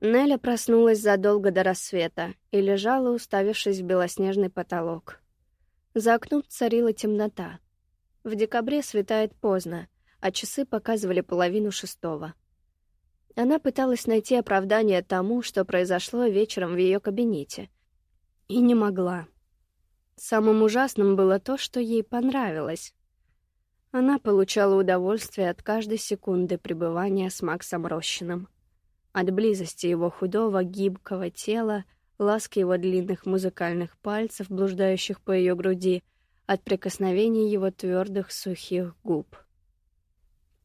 Неля проснулась задолго до рассвета и лежала, уставившись в белоснежный потолок. За окном царила темнота. В декабре светает поздно, а часы показывали половину шестого. Она пыталась найти оправдание тому, что произошло вечером в ее кабинете. И не могла. Самым ужасным было то, что ей понравилось. Она получала удовольствие от каждой секунды пребывания с Максом Рощиным. От близости его худого, гибкого тела, ласки его длинных музыкальных пальцев, блуждающих по ее груди, от прикосновений его твердых сухих губ.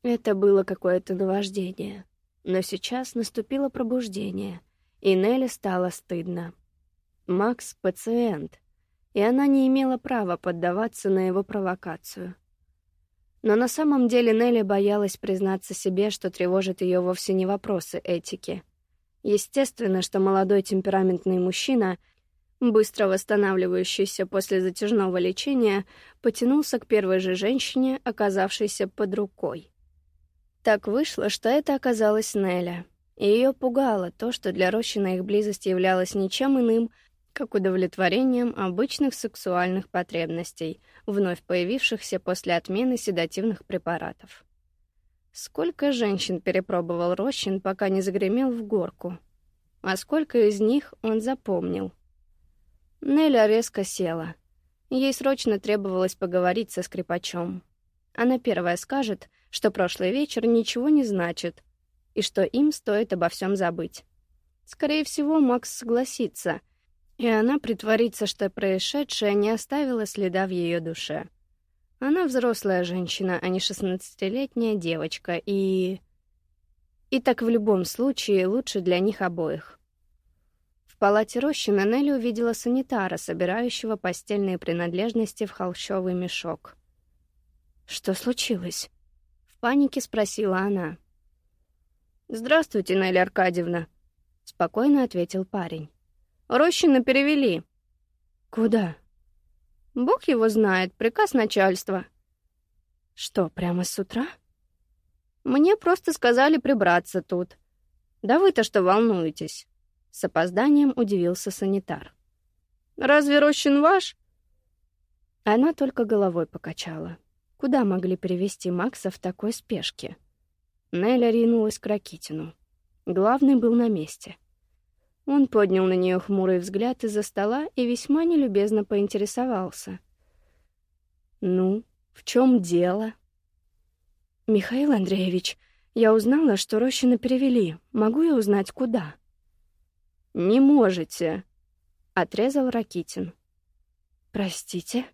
Это было какое-то наваждение. Но сейчас наступило пробуждение, и Нелли стало стыдно. Макс — пациент, и она не имела права поддаваться на его провокацию. Но на самом деле Нелли боялась признаться себе, что тревожит ее вовсе не вопросы этики. Естественно, что молодой темпераментный мужчина, быстро восстанавливающийся после затяжного лечения, потянулся к первой же женщине, оказавшейся под рукой. Так вышло, что это оказалась Неля. И ее пугало то, что для Рощина их близость являлась ничем иным, как удовлетворением обычных сексуальных потребностей, вновь появившихся после отмены седативных препаратов. Сколько женщин перепробовал Рощин, пока не загремел в горку? А сколько из них он запомнил? Неля резко села. Ей срочно требовалось поговорить со скрипачом. Она первая скажет, что прошлый вечер ничего не значит, и что им стоит обо всем забыть. Скорее всего, Макс согласится — и она притворится, что происшедшее не оставило следа в ее душе. Она взрослая женщина, а не шестнадцатилетняя девочка, и... И так в любом случае лучше для них обоих. В палате Рощина Нелли увидела санитара, собирающего постельные принадлежности в холщовый мешок. «Что случилось?» — в панике спросила она. «Здравствуйте, Нелли Аркадьевна», — спокойно ответил парень. Рощина перевели. Куда? Бог его знает, приказ начальства. Что, прямо с утра? Мне просто сказали прибраться тут. Да вы-то что волнуетесь? С опозданием удивился санитар. Разве Рощин ваш? Она только головой покачала. Куда могли перевести Макса в такой спешке? Неля ринулась к Ракитину. Главный был на месте. Он поднял на нее хмурый взгляд из-за стола и весьма нелюбезно поинтересовался. «Ну, в чем дело?» «Михаил Андреевич, я узнала, что Рощина перевели. Могу я узнать, куда?» «Не можете», — отрезал Ракитин. «Простите?»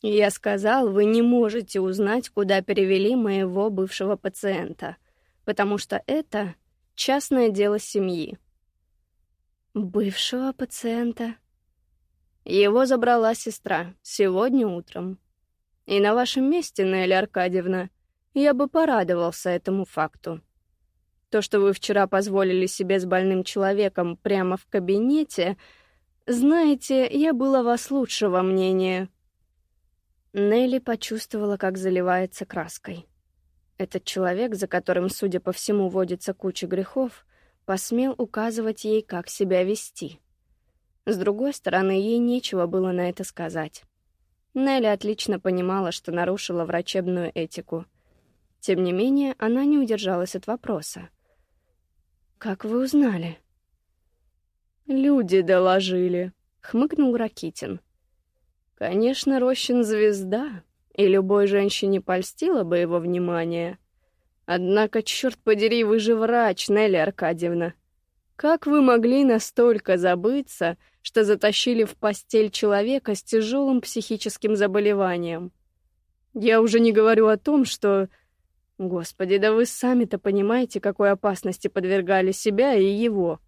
«Я сказал, вы не можете узнать, куда перевели моего бывшего пациента, потому что это частное дело семьи. Бывшего пациента? Его забрала сестра сегодня утром. И на вашем месте, Нелли Аркадьевна, я бы порадовался этому факту. То, что вы вчера позволили себе с больным человеком прямо в кабинете, знаете, я была вас лучшего мнения. Нелли почувствовала, как заливается краской. Этот человек, за которым, судя по всему, водится куча грехов, посмел указывать ей, как себя вести. С другой стороны, ей нечего было на это сказать. Нелли отлично понимала, что нарушила врачебную этику. Тем не менее, она не удержалась от вопроса. «Как вы узнали?» «Люди доложили», — хмыкнул Ракитин. «Конечно, Рощин — звезда, и любой женщине польстило бы его внимание. Однако, черт подери, вы же врач, Нелли Аркадьевна. Как вы могли настолько забыться, что затащили в постель человека с тяжелым психическим заболеванием? Я уже не говорю о том, что... Господи, да вы сами-то понимаете, какой опасности подвергали себя и его.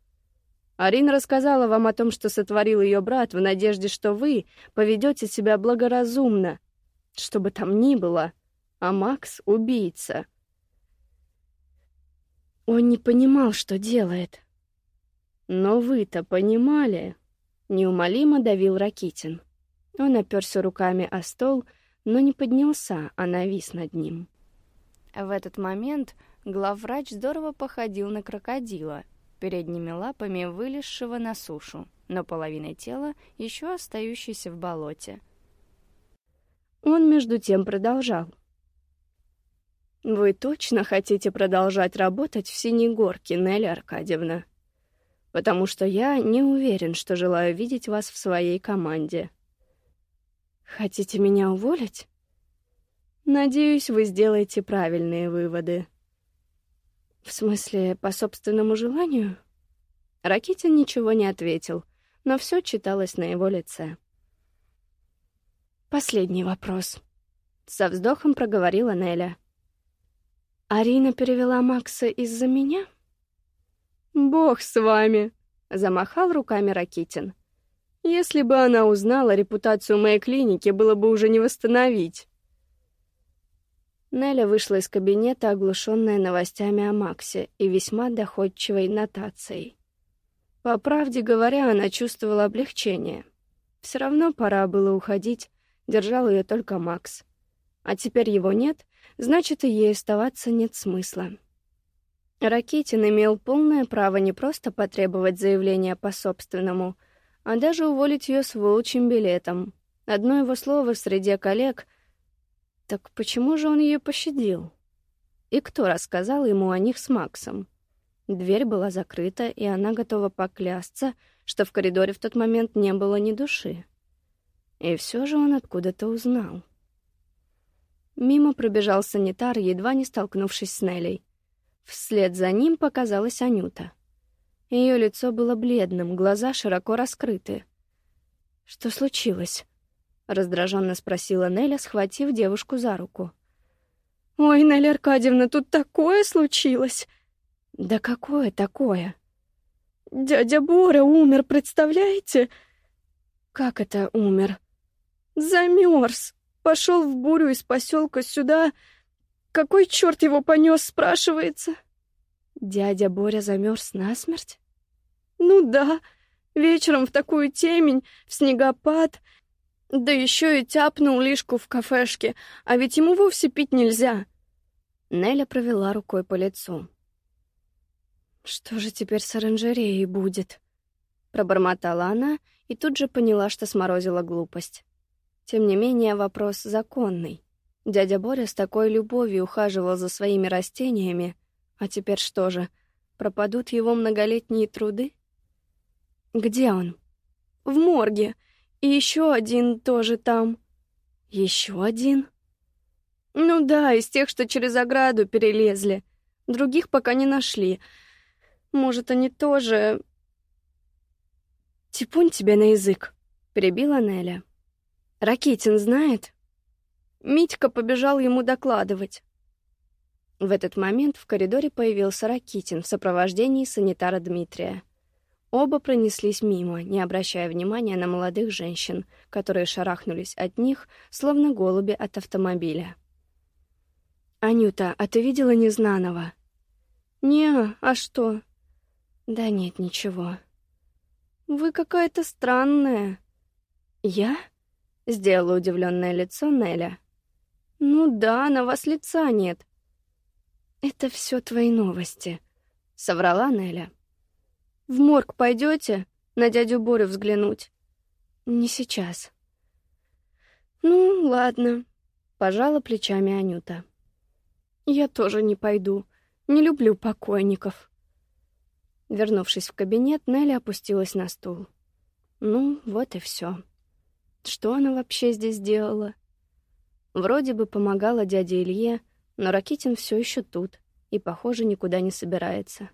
Арина рассказала вам о том, что сотворил ее брат, в надежде, что вы поведете себя благоразумно, что бы там ни было, а Макс — убийца. Он не понимал, что делает. Но вы-то понимали. Неумолимо давил Ракитин. Он оперся руками о стол, но не поднялся, а навис над ним. В этот момент главврач здорово походил на крокодила. передними лапами вылезшего на сушу, но половиной тела еще остающейся в болоте. Он между тем продолжал. «Вы точно хотите продолжать работать в Синей Горке, Нелли Аркадьевна? Потому что я не уверен, что желаю видеть вас в своей команде». «Хотите меня уволить?» «Надеюсь, вы сделаете правильные выводы». «В смысле, по собственному желанию?» Ракитин ничего не ответил, но все читалось на его лице. «Последний вопрос», — со вздохом проговорила Неля. «Арина перевела Макса из-за меня?» «Бог с вами!» — замахал руками Ракитин. «Если бы она узнала репутацию моей клиники, было бы уже не восстановить». Неля вышла из кабинета, оглушенная новостями о Максе и весьма доходчивой нотацией. По правде говоря, она чувствовала облегчение. Все равно пора было уходить, держал ее только Макс. А теперь его нет, значит, и ей оставаться нет смысла. Ракитин имел полное право не просто потребовать заявления по собственному, а даже уволить ее с волчьим билетом. Одно его слово среди коллег — так почему же он ее пощадил? И кто рассказал ему о них с Максом? Дверь была закрыта, и она готова поклясться, что в коридоре в тот момент не было ни души. И все же он откуда-то узнал. Мимо пробежал санитар, едва не столкнувшись с Нелей. Вслед за ним показалась Анюта. Ее лицо было бледным, глаза широко раскрыты. «Что случилось?» — раздраженно спросила Неля, схватив девушку за руку. «Ой, Неля Аркадьевна, тут такое случилось!» «Да какое такое?» «Дядя Боря умер, представляете?» «Как это умер?» «Замерз. Пошел в бурю из поселка сюда. Какой черт его понес, спрашивается?» «Дядя Боря замерз насмерть?» «Ну да, вечером в такую темень, в снегопад, да еще и тяпнул лишку в кафешке, а ведь ему вовсе пить нельзя. Неля провела рукой по лицу. «Что же теперь с оранжереей будет?» Пробормотала она и тут же поняла, что сморозила глупость. Тем не менее, вопрос законный. Дядя Боря с такой любовью ухаживал за своими растениями, а теперь что же, пропадут его многолетние труды? «Где он?» «В морге», и еще один тоже там. Еще один? Ну да, из тех, что через ограду перелезли. Других пока не нашли. Может, они тоже... Типун тебе на язык, перебила Неля. Ракитин знает? Митька побежал ему докладывать. В этот момент в коридоре появился Ракитин в сопровождении санитара Дмитрия. Оба пронеслись мимо, не обращая внимания на молодых женщин, которые шарахнулись от них, словно голуби от автомобиля. «Анюта, а ты видела Незнаного?» «Не, а что?» «Да нет, ничего». «Вы какая-то странная». «Я?» — сделала удивленное лицо Неля. «Ну да, на вас лица нет». «Это все твои новости», — соврала Неля. В морг пойдете на дядю Борю взглянуть? Не сейчас. Ну, ладно, пожала плечами Анюта. Я тоже не пойду. Не люблю покойников. Вернувшись в кабинет, Нелли опустилась на стул. Ну, вот и все. Что она вообще здесь делала? Вроде бы помогала дяде Илье, но Ракитин все еще тут и, похоже, никуда не собирается.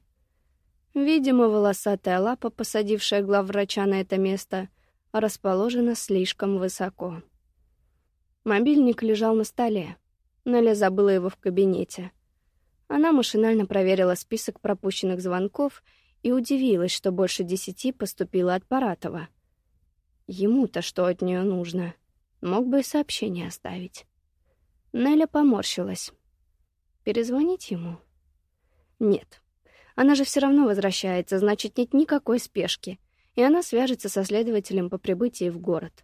Видимо, волосатая лапа, посадившая главврача на это место, расположена слишком высоко. Мобильник лежал на столе. Наля забыла его в кабинете. Она машинально проверила список пропущенных звонков и удивилась, что больше десяти поступило от Паратова. Ему-то что от нее нужно? Мог бы и сообщение оставить. Неля поморщилась. Перезвонить ему? Нет. Она же все равно возвращается, значит, нет никакой спешки, и она свяжется со следователем по прибытии в город.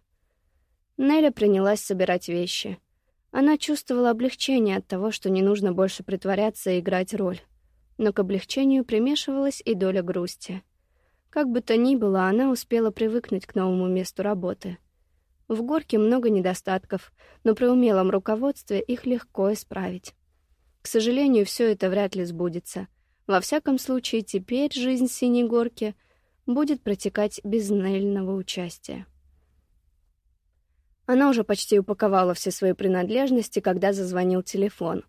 Неля принялась собирать вещи. Она чувствовала облегчение от того, что не нужно больше притворяться и играть роль. но к облегчению примешивалась и доля грусти. Как бы то ни было, она успела привыкнуть к новому месту работы. В горке много недостатков, но при умелом руководстве их легко исправить. К сожалению, все это вряд ли сбудется. Во всяком случае, теперь жизнь Синей Горки будет протекать без Нельного участия. Она уже почти упаковала все свои принадлежности, когда зазвонил телефон.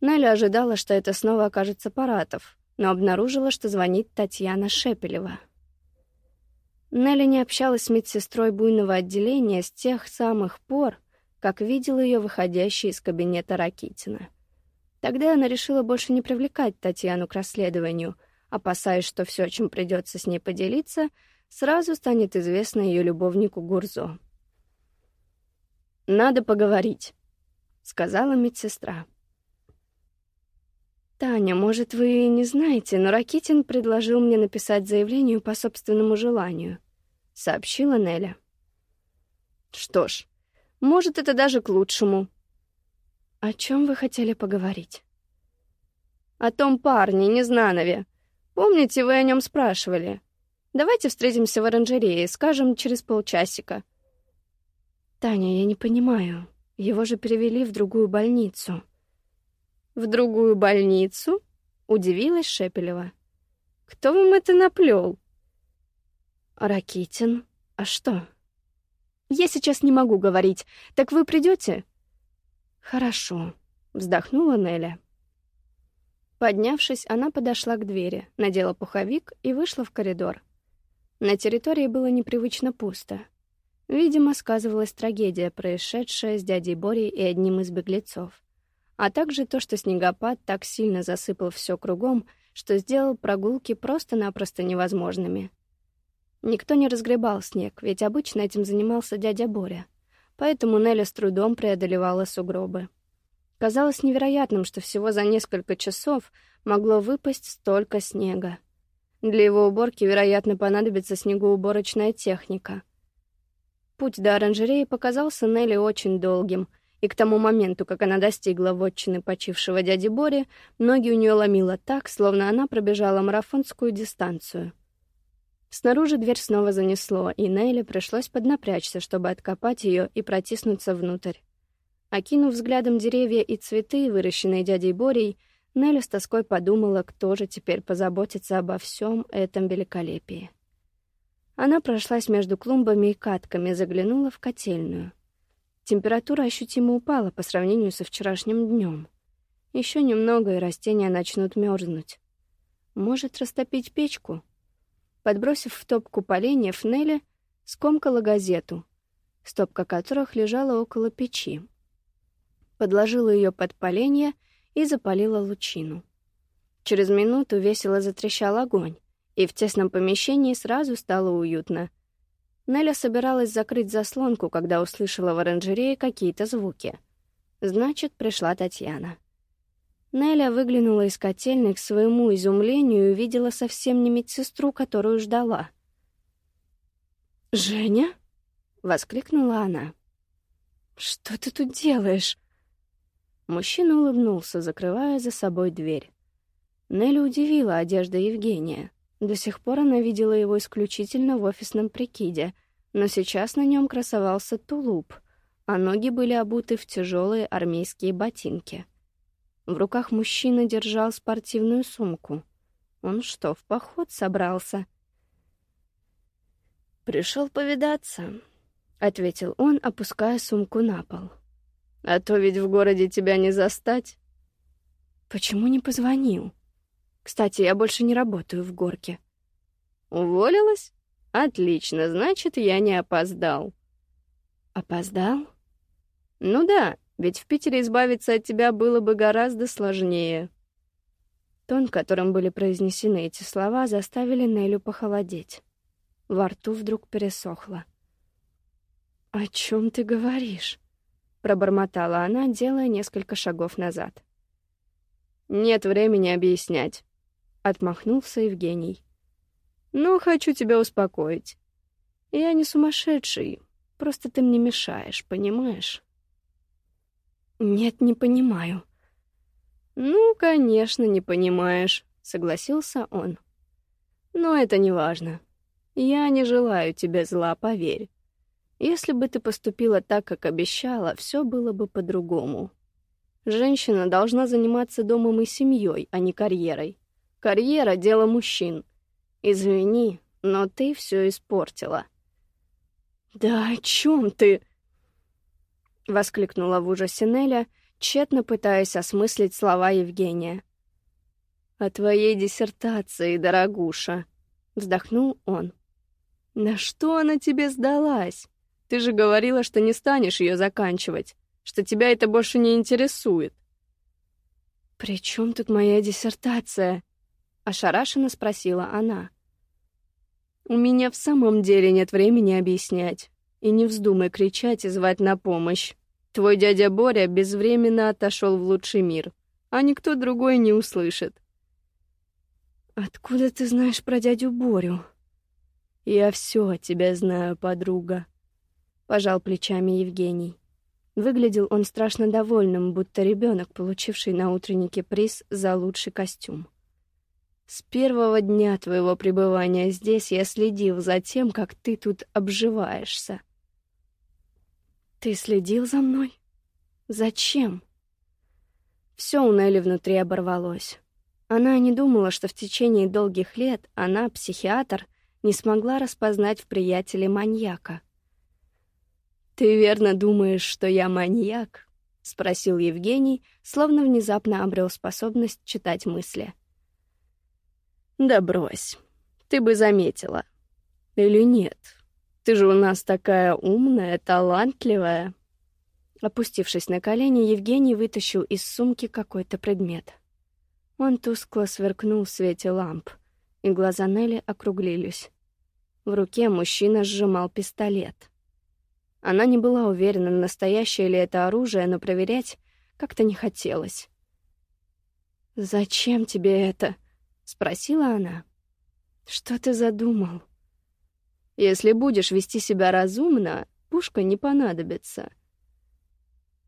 Неля ожидала, что это снова окажется Паратов, но обнаружила, что звонит Татьяна Шепелева. Нелли не общалась с медсестрой буйного отделения с тех самых пор, как видела ее выходящей из кабинета Ракитина. Тогда она решила больше не привлекать Татьяну к расследованию, опасаясь, что все, чем придется с ней поделиться, сразу станет известно ее любовнику Гурзо. «Надо поговорить», — сказала медсестра. «Таня, может, вы не знаете, но Ракитин предложил мне написать заявление по собственному желанию», — сообщила Неля. «Что ж, может, это даже к лучшему». «О чем вы хотели поговорить?» «О том парне, Незнанове. Помните, вы о нем спрашивали? Давайте встретимся в оранжерее, скажем, через полчасика. «Таня, я не понимаю. Его же перевели в другую больницу». «В другую больницу?» — удивилась Шепелева. «Кто вам это наплел?» «Ракитин. А что?» «Я сейчас не могу говорить. Так вы придете?» «Хорошо», — вздохнула Неля. Поднявшись, она подошла к двери, надела пуховик и вышла в коридор. На территории было непривычно пусто. Видимо, сказывалась трагедия, происшедшая с дядей Борей и одним из беглецов. А также то, что снегопад так сильно засыпал все кругом, что сделал прогулки просто-напросто невозможными. Никто не разгребал снег, ведь обычно этим занимался дядя Боря. Поэтому Неля с трудом преодолевала сугробы. Казалось невероятным, что всего за несколько часов могло выпасть столько снега. Для его уборки, вероятно, понадобится снегоуборочная техника — Путь до оранжереи показался Нелли очень долгим, и к тому моменту, как она достигла вотчины почившего дяди Бори, ноги у нее ломило так, словно она пробежала марафонскую дистанцию. Снаружи дверь снова занесло, и Нелли пришлось поднапрячься, чтобы откопать ее и протиснуться внутрь. Окинув взглядом деревья и цветы, выращенные дядей Борей, Нелли с тоской подумала, кто же теперь позаботится обо всем этом великолепии. Она прошлась между клумбами и катками, заглянула в котельную. Температура ощутимо упала по сравнению со вчерашним днем. Еще немного, и растения начнут мерзнуть. Может, растопить печку? Подбросив в топку поленьев, Нелли скомкала газету, стопка которых лежала около печи. Подложила ее под поленья и запалила лучину. Через минуту весело затрещал огонь и в тесном помещении сразу стало уютно. Неля собиралась закрыть заслонку, когда услышала в оранжерее какие-то звуки. Значит, пришла Татьяна. Неля выглянула из котельной к своему изумлению и увидела совсем не медсестру, которую ждала. «Женя?» — воскликнула она. «Что ты тут делаешь?» Мужчина улыбнулся, закрывая за собой дверь. Неля удивила одежда Евгения. До сих пор она видела его исключительно в офисном прикиде, но сейчас на нем красовался тулуп, а ноги были обуты в тяжелые армейские ботинки. В руках мужчина держал спортивную сумку. Он что, в поход собрался? Пришел повидаться, ответил он, опуская сумку на пол. А то ведь в городе тебя не застать. Почему не позвонил? Кстати, я больше не работаю в горке. Уволилась? Отлично, значит, я не опоздал. Опоздал? Ну да, ведь в Питере избавиться от тебя было бы гораздо сложнее. Тон, которым были произнесены эти слова, заставили Нелю похолодеть. Во рту вдруг пересохло. «О чем ты говоришь?» — пробормотала она, делая несколько шагов назад. «Нет времени объяснять. — отмахнулся Евгений. «Ну, хочу тебя успокоить. Я не сумасшедший, просто ты мне мешаешь, понимаешь?» «Нет, не понимаю». «Ну, конечно, не понимаешь. — согласился он. «Но это не важно. Я не желаю тебе зла, поверь. Если бы ты поступила так, как обещала, все было бы по-другому. Женщина должна заниматься домом и семьей, а не карьерой. Карьера — дело мужчин. Извини, но ты все испортила». «Да о чем ты?» — воскликнула в ужасе Неля, тщетно пытаясь осмыслить слова Евгения. «О твоей диссертации, дорогуша», — вздохнул он. «На что она тебе сдалась? Ты же говорила, что не станешь ее заканчивать, что тебя это больше не интересует». «При чем тут моя диссертация?» — ошарашенно спросила она. «У меня в самом деле нет времени объяснять. И не вздумай кричать и звать на помощь. Твой дядя Боря безвременно отошел в лучший мир, а никто другой не услышит». «Откуда ты знаешь про дядю Борю?» «Я все о тебе знаю, подруга», — пожал плечами Евгений. Выглядел он страшно довольным, будто ребенок, получивший на утреннике приз за лучший костюм. С первого дня твоего пребывания здесь я следил за тем, как ты тут обживаешься. Ты следил за мной? Зачем? Все у Нелли внутри оборвалось. Она не думала, что в течение долгих лет она, психиатр, не смогла распознать в приятеле маньяка. «Ты верно думаешь, что я маньяк?» — спросил Евгений, словно внезапно обрел способность читать мысли. Да брось. Ты бы заметила. Или нет? Ты же у нас такая умная, талантливая. Опустившись на колени, Евгений вытащил из сумки какой-то предмет. Он тускло сверкнул в свете ламп, и глаза Нелли округлились. В руке мужчина сжимал пистолет. Она не была уверена, настоящее ли это оружие, но проверять как-то не хотелось. «Зачем тебе это?» — спросила она. «Что ты задумал?» «Если будешь вести себя разумно, пушка не понадобится».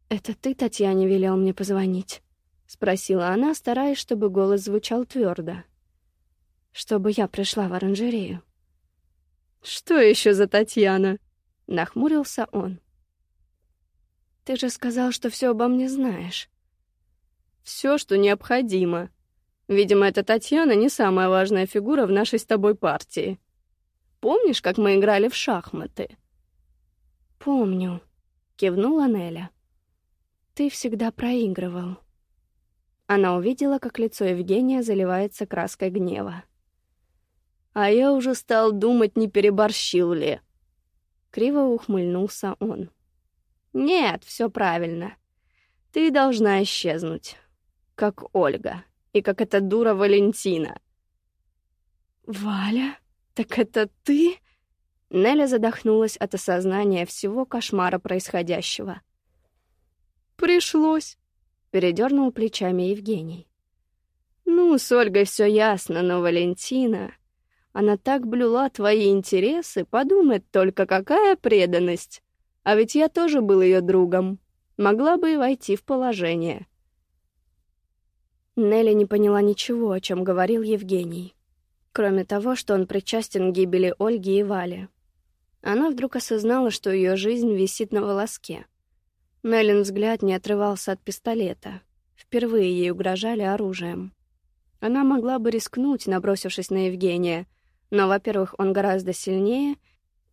«Это ты Татьяне велел мне позвонить?» — спросила она, стараясь, чтобы голос звучал твердо. «Чтобы я пришла в оранжерею». «Что еще за Татьяна?» — нахмурился он. «Ты же сказал, что все обо мне знаешь». «Все, что необходимо», Видимо, эта Татьяна не самая важная фигура в нашей с тобой партии. Помнишь, как мы играли в шахматы?» «Помню», — кивнула Неля. «Ты всегда проигрывал». Она увидела, как лицо Евгения заливается краской гнева. «А я уже стал думать, не переборщил ли». Криво ухмыльнулся он. «Нет, все правильно. Ты должна исчезнуть, как Ольга» и как эта дура Валентина. «Валя? Так это ты?» Неля задохнулась от осознания всего кошмара происходящего. «Пришлось», — передернул плечами Евгений. «Ну, с Ольгой все ясно, но Валентина...» Она так блюла твои интересы, подумать только, какая преданность. А ведь я тоже был ее другом. Могла бы и войти в положение. Нелли не поняла ничего, о чем говорил Евгений, кроме того, что он причастен к гибели Ольги и Вали. Она вдруг осознала, что ее жизнь висит на волоске. Неллин взгляд не отрывался от пистолета. Впервые ей угрожали оружием. Она могла бы рискнуть, набросившись на Евгения, но, во-первых, он гораздо сильнее,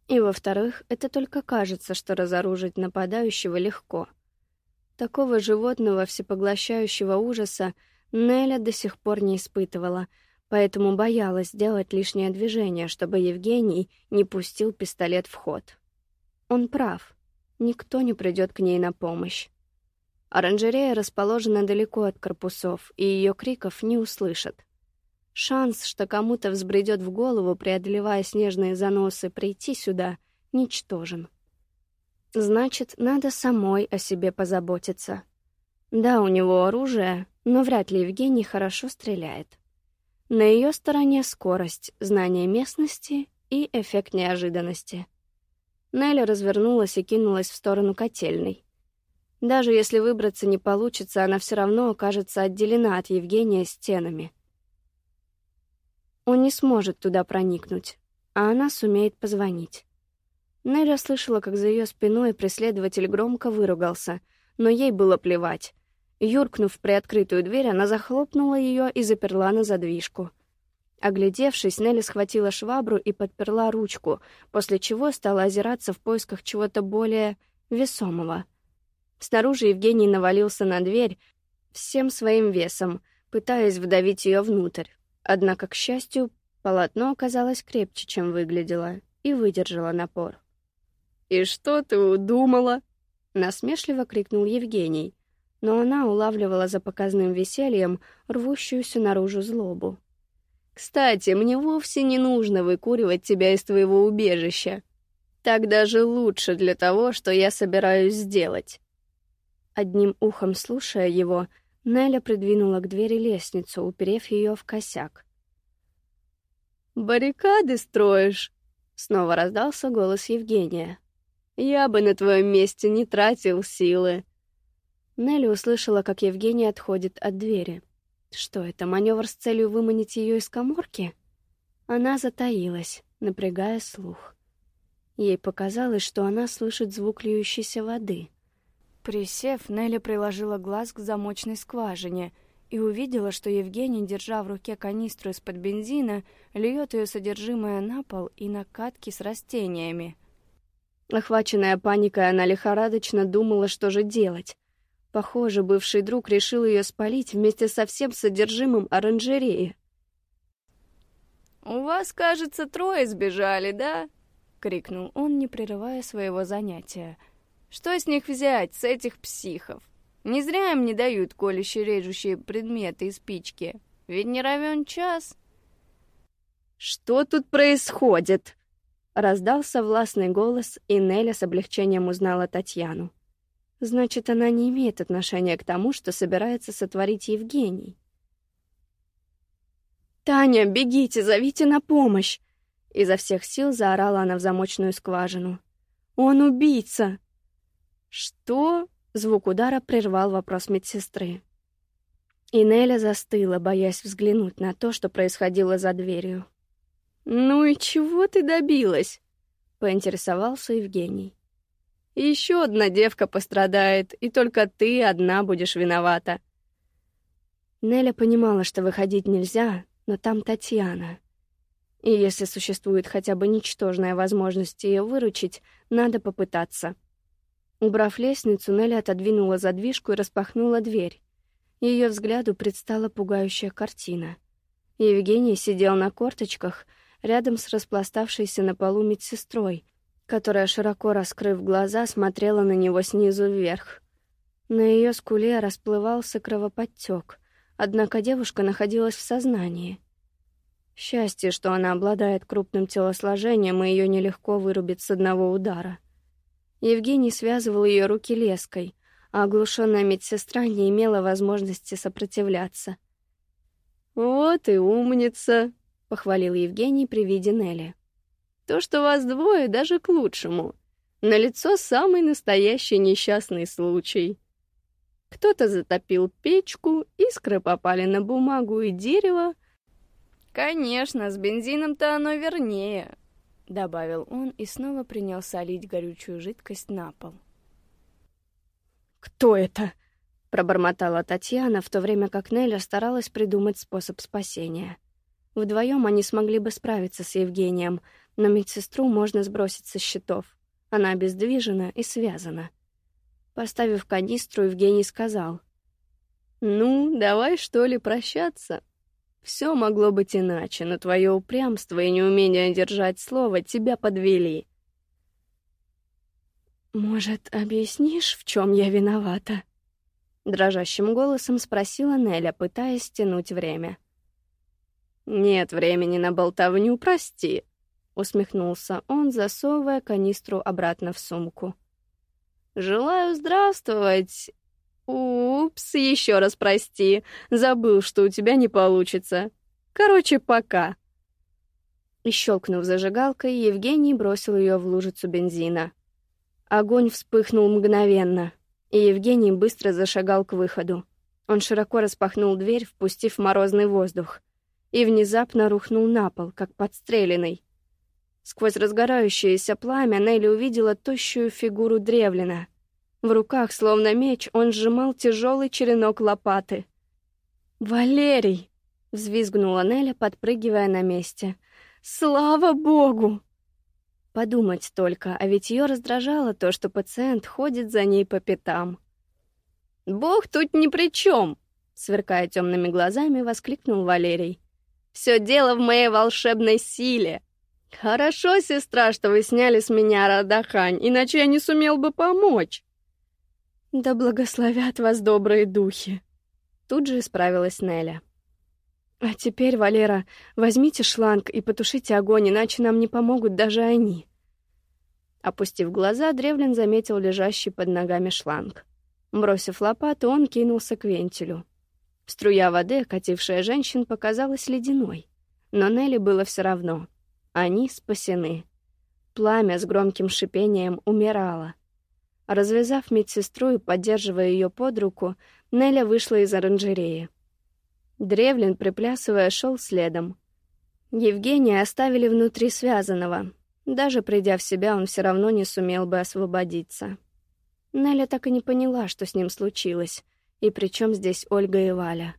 и, во-вторых, это только кажется, что разоружить нападающего легко. Такого животного всепоглощающего ужаса Неля до сих пор не испытывала, поэтому боялась сделать лишнее движение, чтобы Евгений не пустил пистолет в ход. Он прав. Никто не придет к ней на помощь. Оранжерея расположена далеко от корпусов, и ее криков не услышат. Шанс, что кому-то взбредет в голову, преодолевая снежные заносы, прийти сюда, ничтожен. Значит, надо самой о себе позаботиться. Да, у него оружие, но вряд ли Евгений хорошо стреляет. На ее стороне скорость, знание местности и эффект неожиданности. Нелли развернулась и кинулась в сторону котельной. Даже если выбраться не получится, она все равно окажется отделена от Евгения стенами. Он не сможет туда проникнуть, а она сумеет позвонить. Нелли слышала, как за ее спиной преследователь громко выругался, но ей было плевать. Юркнув в приоткрытую дверь, она захлопнула ее и заперла на задвижку. Оглядевшись, Нелли схватила швабру и подперла ручку, после чего стала озираться в поисках чего-то более весомого. Снаружи Евгений навалился на дверь всем своим весом, пытаясь вдавить ее внутрь. Однако, к счастью, полотно оказалось крепче, чем выглядело, и выдержало напор. «И что ты удумала?» — насмешливо крикнул Евгений, но она улавливала за показным весельем рвущуюся наружу злобу. «Кстати, мне вовсе не нужно выкуривать тебя из твоего убежища. Так даже лучше для того, что я собираюсь сделать». Одним ухом слушая его, Неля придвинула к двери лестницу, уперев ее в косяк. «Баррикады строишь?» — снова раздался голос Евгения. «Я бы на твоем месте не тратил силы». Нелли услышала, как Евгений отходит от двери. Что это, маневр с целью выманить ее из коморки? Она затаилась, напрягая слух. Ей показалось, что она слышит звук льющейся воды. Присев, Нелли приложила глаз к замочной скважине и увидела, что Евгений, держа в руке канистру из-под бензина, льет ее содержимое на пол и на катки с растениями. Охваченная паникой, она лихорадочно думала, что же делать. Похоже, бывший друг решил ее спалить вместе со всем содержимым оранжереи. «У вас, кажется, трое сбежали, да?» — крикнул он, не прерывая своего занятия. «Что с них взять, с этих психов? Не зря им не дают колюще-режущие предметы и спички. Ведь не равен час». «Что тут происходит?» Раздался властный голос, и Неля с облегчением узнала Татьяну. Значит, она не имеет отношения к тому, что собирается сотворить Евгений. «Таня, бегите, зовите на помощь!» Изо всех сил заорала она в замочную скважину. «Он убийца!» «Что?» — звук удара прервал вопрос медсестры. И Неля застыла, боясь взглянуть на то, что происходило за дверью. «Ну и чего ты добилась?» — поинтересовался Евгений. «Еще одна девка пострадает, и только ты одна будешь виновата». Неля понимала, что выходить нельзя, но там Татьяна. И если существует хотя бы ничтожная возможность ее выручить, надо попытаться. Убрав лестницу, Нелли отодвинула задвижку и распахнула дверь. Ее взгляду предстала пугающая картина. Евгений сидел на корточках — рядом с распластавшейся на полу медсестрой, которая, широко раскрыв глаза, смотрела на него снизу вверх. На ее скуле расплывался кровоподтек, однако девушка находилась в сознании. Счастье, что она обладает крупным телосложением, и ее нелегко вырубить с одного удара. Евгений связывал ее руки леской, а оглушенная медсестра не имела возможности сопротивляться. «Вот и умница!» — похвалил Евгений при виде Нелли. «То, что вас двое, даже к лучшему. На лицо самый настоящий несчастный случай. Кто-то затопил печку, искры попали на бумагу и дерево. Конечно, с бензином-то оно вернее», — добавил он и снова принялся лить горючую жидкость на пол. «Кто это?» — пробормотала Татьяна, в то время как Неля старалась придумать способ спасения. Вдвоем они смогли бы справиться с Евгением, но медсестру можно сбросить со счетов. Она обездвижена и связана. Поставив канистру, Евгений сказал. «Ну, давай, что ли, прощаться? Все могло быть иначе, но твое упрямство и неумение держать слово тебя подвели». «Может, объяснишь, в чем я виновата?» Дрожащим голосом спросила Неля, пытаясь тянуть время. — «Нет времени на болтовню, прости», — усмехнулся он, засовывая канистру обратно в сумку. «Желаю здравствовать. Упс, еще раз прости. Забыл, что у тебя не получится. Короче, пока». И щелкнув зажигалкой, Евгений бросил ее в лужицу бензина. Огонь вспыхнул мгновенно, и Евгений быстро зашагал к выходу. Он широко распахнул дверь, впустив морозный воздух. И внезапно рухнул на пол, как подстреленный. Сквозь разгорающееся пламя Нелли увидела тощую фигуру древлина. В руках, словно меч, он сжимал тяжелый черенок лопаты. «Валерий!» — взвизгнула Неля, подпрыгивая на месте. «Слава богу!» Подумать только, а ведь ее раздражало то, что пациент ходит за ней по пятам. «Бог тут ни при чем!» — сверкая темными глазами, воскликнул Валерий. «Все дело в моей волшебной силе!» «Хорошо, сестра, что вы сняли с меня Радахань, иначе я не сумел бы помочь». «Да благословят вас добрые духи!» Тут же исправилась Неля. «А теперь, Валера, возьмите шланг и потушите огонь, иначе нам не помогут даже они». Опустив глаза, Древлин заметил лежащий под ногами шланг. Бросив лопату, он кинулся к вентилю. Струя воды, катившая женщин, показалась ледяной. Но Нелли было все равно — они спасены. Пламя с громким шипением умирало. Развязав медсестру и поддерживая ее под руку, Неля вышла из оранжереи. Древлин, приплясывая, шел следом. Евгения оставили внутри связанного. Даже придя в себя, он все равно не сумел бы освободиться. Неля так и не поняла, что с ним случилось, и при чем здесь Ольга и Валя.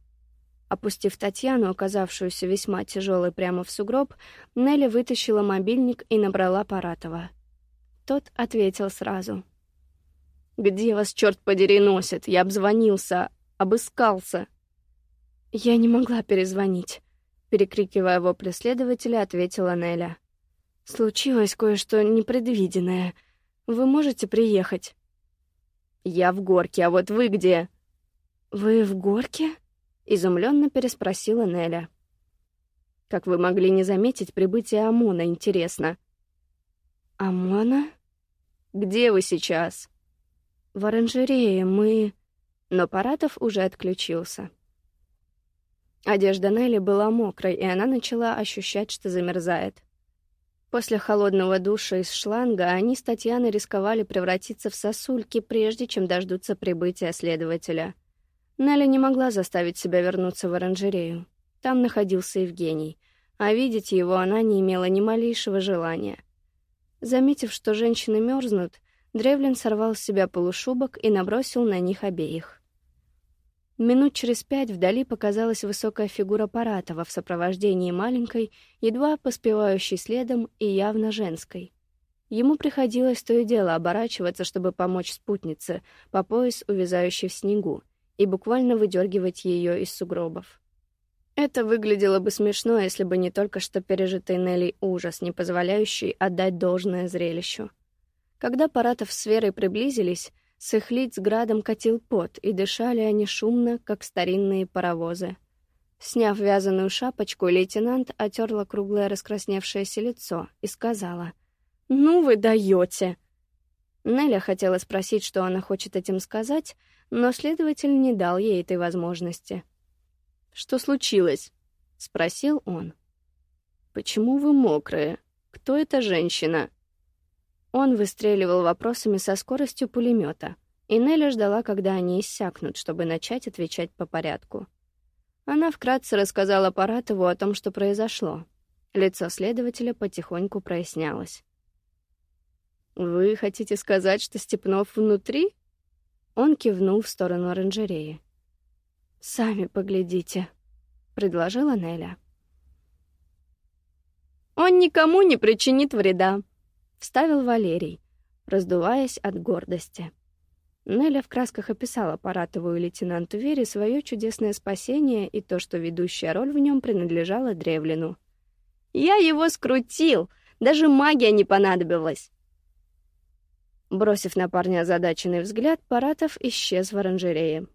Опустив Татьяну, оказавшуюся весьма тяжелой прямо в сугроб, Нелли вытащила мобильник и набрала Паратова. Тот ответил сразу. «Где вас, черт подери, носит? Я обзвонился, обыскался». «Я не могла перезвонить», — перекрикивая вопли следователя, ответила Неля. «Случилось кое-что непредвиденное. Вы можете приехать?» «Я в горке, а вот вы где?» «Вы в горке?» Изумленно переспросила Неля. Как вы могли не заметить прибытие ОМОНа, интересно? ОМОНа? Где вы сейчас? В оранжерее мы... Но Паратов уже отключился. Одежда Нелли была мокрой, и она начала ощущать, что замерзает. После холодного душа из шланга они с Татьяной рисковали превратиться в сосульки, прежде чем дождутся прибытия следователя. Неля не могла заставить себя вернуться в оранжерею. Там находился Евгений, а видеть его она не имела ни малейшего желания. Заметив, что женщины мерзнут, Древлин сорвал с себя полушубок и набросил на них обеих. Минут через пять вдали показалась высокая фигура Паратова в сопровождении маленькой, едва поспевающей следом и явно женской. Ему приходилось то и дело оборачиваться, чтобы помочь спутнице, по пояс увязающей в снегу, и буквально выдергивать ее из сугробов. Это выглядело бы смешно, если бы не только что пережитый Нелли ужас, не позволяющий отдать должное зрелищу. Когда Паратов с Верой приблизились, с их лиц градом катил пот, и дышали они шумно, как старинные паровозы. Сняв вязаную шапочку, лейтенант отерла круглое раскрасневшееся лицо и сказала, «Ну вы даете!» Неля хотела спросить, что она хочет этим сказать, но следователь не дал ей этой возможности. «Что случилось?» — спросил он. «Почему вы мокрые? Кто эта женщина?» Он выстреливал вопросами со скоростью пулемета, и Нелли ждала, когда они иссякнут, чтобы начать отвечать по порядку. Она вкратце рассказала Паратову о том, что произошло. Лицо следователя потихоньку прояснялось. «Вы хотите сказать, что Степнов внутри?» Он кивнул в сторону оранжереи. «Сами поглядите», — предложила Неля. «Он никому не причинит вреда», — вставил Валерий, раздуваясь от гордости. Неля в красках описала Паратову лейтенанту Вере свое чудесное спасение и то, что ведущая роль в нем принадлежала Древлину. «Я его скрутил! Даже магия не понадобилась!» Бросив на парня озадаченный взгляд, Паратов исчез в оранжерее.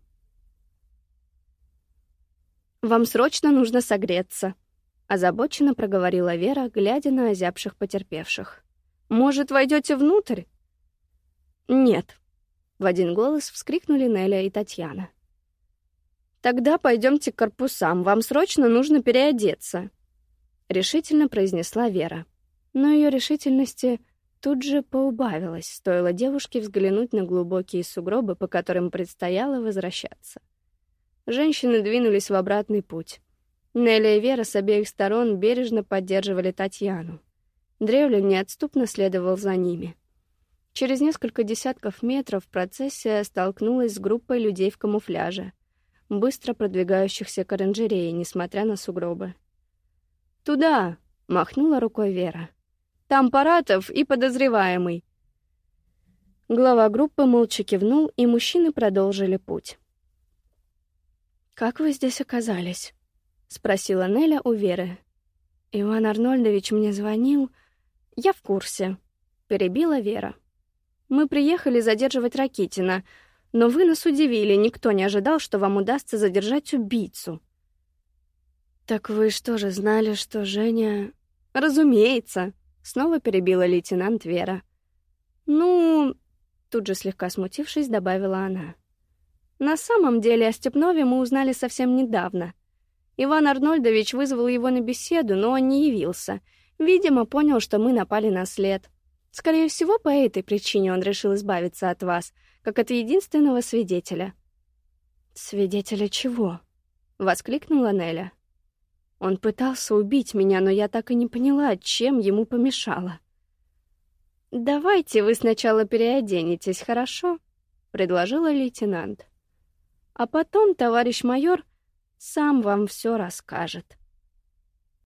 «Вам срочно нужно согреться», — озабоченно проговорила Вера, глядя на озябших потерпевших. «Может, войдете внутрь?» «Нет», — в один голос вскрикнули Неля и Татьяна. «Тогда пойдемте к корпусам, вам срочно нужно переодеться», — решительно произнесла Вера. Но ее решительности тут же поубавилось, стоило девушке взглянуть на глубокие сугробы, по которым предстояло возвращаться. Женщины двинулись в обратный путь. Нелли и Вера с обеих сторон бережно поддерживали Татьяну. Древлин неотступно следовал за ними. Через несколько десятков метров процессия столкнулась с группой людей в камуфляже, быстро продвигающихся к оранжерее, несмотря на сугробы. «Туда!» — махнула рукой Вера. «Там Паратов и подозреваемый!» Глава группы молча кивнул, и мужчины продолжили путь. «Как вы здесь оказались?» — спросила Неля у Веры. «Иван Арнольдович мне звонил...» «Я в курсе», — перебила Вера. «Мы приехали задерживать Ракитина, но вы нас удивили, никто не ожидал, что вам удастся задержать убийцу». «Так вы что же знали, что Женя...» «Разумеется», — снова перебила лейтенант Вера. «Ну...» — тут же слегка смутившись, добавила она. «На самом деле о Степнове мы узнали совсем недавно. Иван Арнольдович вызвал его на беседу, но он не явился — Видимо, понял, что мы напали на след. Скорее всего, по этой причине он решил избавиться от вас, как от единственного свидетеля. «Свидетеля чего?» — воскликнула Неля. «Он пытался убить меня, но я так и не поняла, чем ему помешало». «Давайте вы сначала переоденетесь, хорошо?» — предложила лейтенант. «А потом товарищ майор сам вам все расскажет».